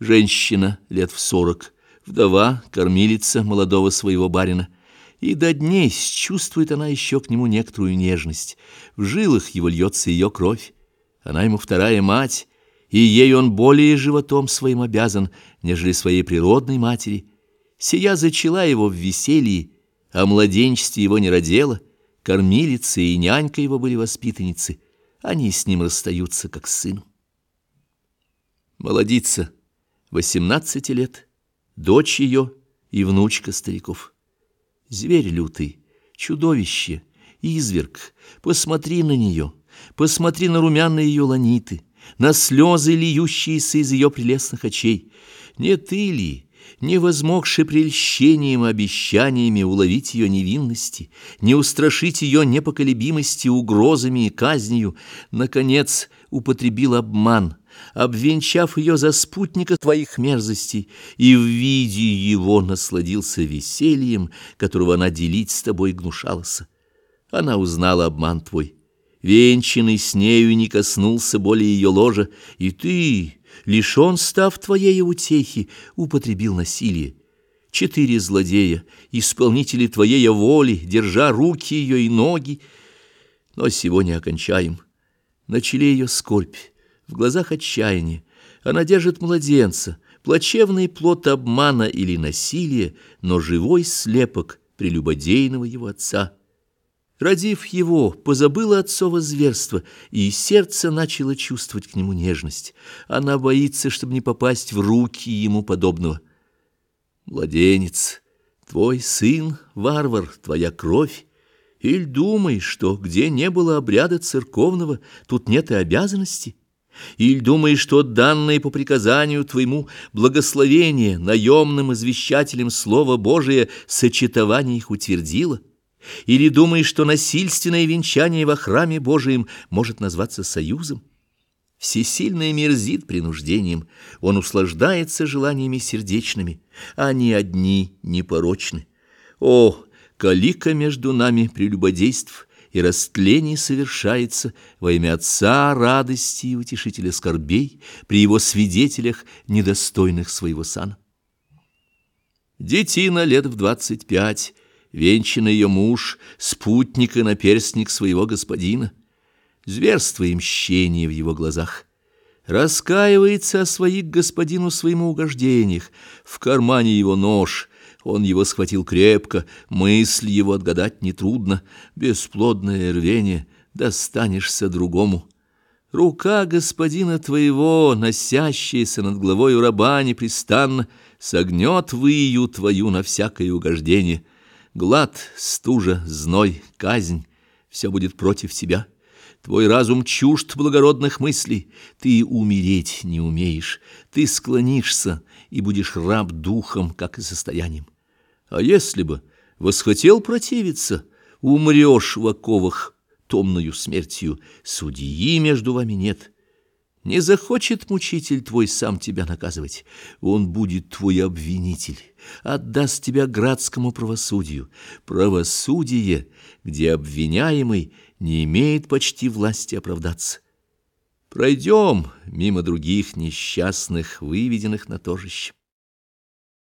Женщина лет в сорок, вдова, кормилица молодого своего барина. И до дней чувствует она еще к нему некоторую нежность. В жилах его льется ее кровь. Она ему вторая мать, и ей он более животом своим обязан, нежели своей природной матери. Сия зачала его в веселье, а младенчестве его не родила, кормилица и нянька его были воспитанницы. Они с ним расстаются, как с сыном. Молодица, восемнадцати лет, дочь ее и внучка стариков. Зверь лютый, чудовище, изверг, посмотри на нее, посмотри на румяные ее ланиты, на слезы, льющиеся из ее прелестных очей. Не ты ли, не возмогши прельщением и обещаниями уловить ее невинности, не устрашить ее непоколебимости угрозами и казнью, наконец употребил обман, обвенчав ее за спутника твоих мерзостей, и в виде его насладился весельем, которого она делить с тобой гнушалась. Она узнала обман твой, венчанный с нею не коснулся более ее ложа, и ты лишен став твоей утехи, употребил насилие. Четыре злодея, исполнители твоей воли, держа руки ее и ноги. Но сегодня окончаем. На челе ее скорбь, в глазах отчаяние. Она держит младенца, плачевный плод обмана или насилия, но живой слепок прелюбодейного его отца — Родив его, позабыла отцово зверство, и сердце начало чувствовать к нему нежность. Она боится, чтобы не попасть в руки ему подобного. Младенец, твой сын, варвар, твоя кровь. Или думаешь, что где не было обряда церковного, тут нет и обязанности? Или думаешь, что данное по приказанию твоему благословение наемным извещателем Слова Божия сочетование их утвердило? Или думаешь, что насильственное венчание во храме Божием может назваться союзом? Всесильный мерзит принуждением, он услаждается желаниями сердечными, а они одни непорочны. О, калика между нами прелюбодейств и растлений совершается во имя Отца радости и утешителя скорбей при его свидетелях, недостойных своего сана. Детина лет в двадцать пять — венчанный ее муж, спутник и наперстник своего господина. Зверство и мщение в его глазах. Раскаивается о своих господину своему угождениях. В кармане его нож, он его схватил крепко, мысль его отгадать нетрудно. Бесплодное рвение, достанешься другому. Рука господина твоего, носящаяся над головой у раба непрестанно, согнет выю твою на всякое угождение — Глад, стужа, зной, казнь — все будет против тебя. Твой разум чужд благородных мыслей. Ты умереть не умеешь. Ты склонишься и будешь раб духом, как и состоянием. А если бы восхотел противиться, умрешь в оковах томною смертью. Судьи между вами нет». Не захочет мучитель твой сам тебя наказывать, он будет твой обвинитель, отдаст тебя градскому правосудию. Правосудие, где обвиняемый не имеет почти власти оправдаться. Пройдем мимо других несчастных, выведенных на торжище.